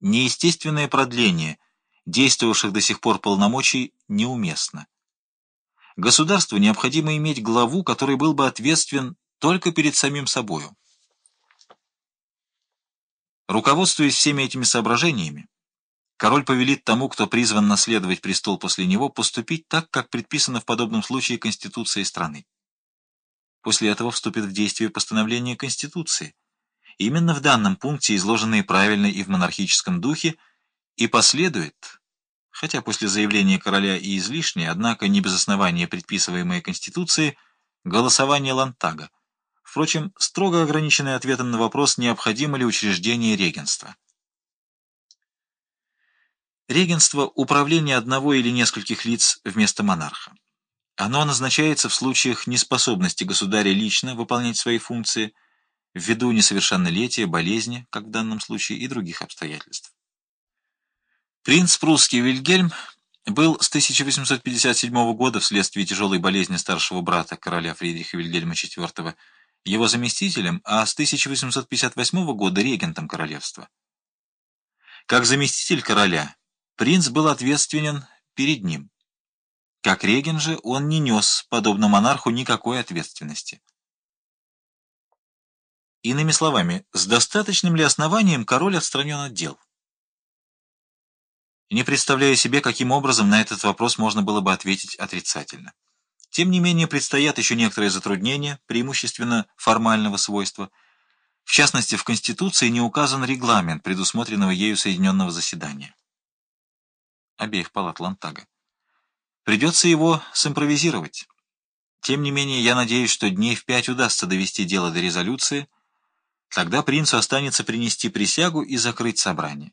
неестественное продление действовавших до сих пор полномочий неуместно. Государству необходимо иметь главу, который был бы ответственен только перед самим собою. Руководствуясь всеми этими соображениями, король повелит тому, кто призван наследовать престол после него, поступить так, как предписано в подобном случае Конституцией страны. После этого вступит в действие постановление Конституции, именно в данном пункте изложенные правильно и в монархическом духе, и последует, хотя после заявления короля и излишнее, однако не без основания предписываемое Конституцией, голосование Лантага, Впрочем, строго ограниченный ответом на вопрос, необходимо ли учреждение регенства. Регенство – управление одного или нескольких лиц вместо монарха. Оно назначается в случаях неспособности государя лично выполнять свои функции ввиду несовершеннолетия, болезни, как в данном случае, и других обстоятельств. Принц прусский Вильгельм был с 1857 года вследствие тяжелой болезни старшего брата короля Фридриха Вильгельма IV его заместителем, а с 1858 года регентом королевства. Как заместитель короля, принц был ответственен перед ним. Как регент же он не нес, подобно монарху, никакой ответственности. Иными словами, с достаточным ли основанием король отстранен от дел? Не представляя себе, каким образом на этот вопрос можно было бы ответить отрицательно. Тем не менее, предстоят еще некоторые затруднения, преимущественно формального свойства. В частности, в Конституции не указан регламент предусмотренного ею Соединенного заседания. Обеих палат Лантага. Придется его симпровизировать. Тем не менее, я надеюсь, что дней в пять удастся довести дело до резолюции, тогда принцу останется принести присягу и закрыть собрание.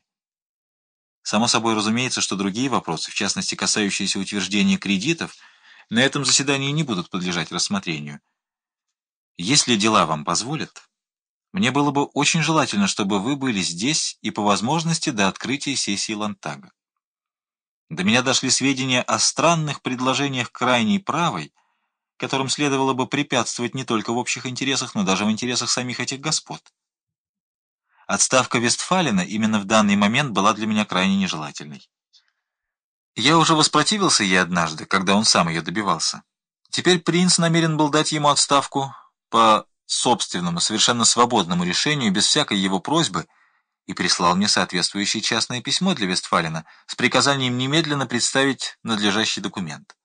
Само собой разумеется, что другие вопросы, в частности касающиеся утверждения кредитов, на этом заседании не будут подлежать рассмотрению. Если дела вам позволят, мне было бы очень желательно, чтобы вы были здесь и по возможности до открытия сессии Лантага. До меня дошли сведения о странных предложениях крайней правой, которым следовало бы препятствовать не только в общих интересах, но даже в интересах самих этих господ. Отставка Вестфалина именно в данный момент была для меня крайне нежелательной. Я уже воспротивился ей однажды, когда он сам ее добивался. Теперь принц намерен был дать ему отставку по собственному, совершенно свободному решению, без всякой его просьбы, и прислал мне соответствующее частное письмо для Вестфалина с приказанием немедленно представить надлежащий документ.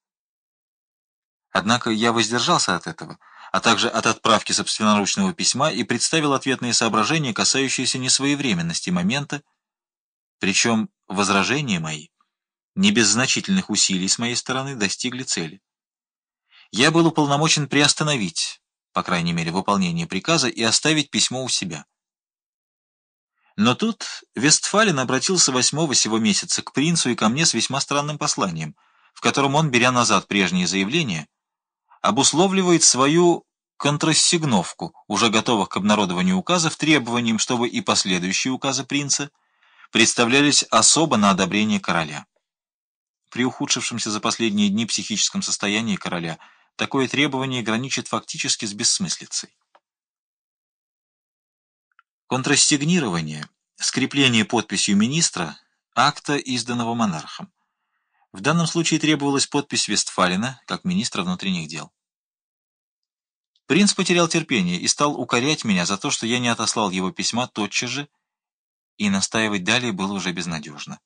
Однако я воздержался от этого, а также от отправки собственноручного письма и представил ответные соображения, касающиеся несвоевременности момента, причем возражения мои не без значительных усилий с моей стороны достигли цели. Я был уполномочен приостановить, по крайней мере, выполнение приказа и оставить письмо у себя. Но тут Вестфалин обратился восьмого сего месяца к принцу и ко мне с весьма странным посланием, в котором он, беря назад прежние заявления, обусловливает свою контрассигновку, уже готовых к обнародованию указов, требованием, чтобы и последующие указы принца представлялись особо на одобрение короля. При ухудшившемся за последние дни психическом состоянии короля такое требование граничит фактически с бессмыслицей. Контрастигнирование, скрепление подписью министра акта, изданного монархом. В данном случае требовалась подпись Вестфалина, как министра внутренних дел. Принц потерял терпение и стал укорять меня за то, что я не отослал его письма тотчас же, и настаивать далее было уже безнадежно.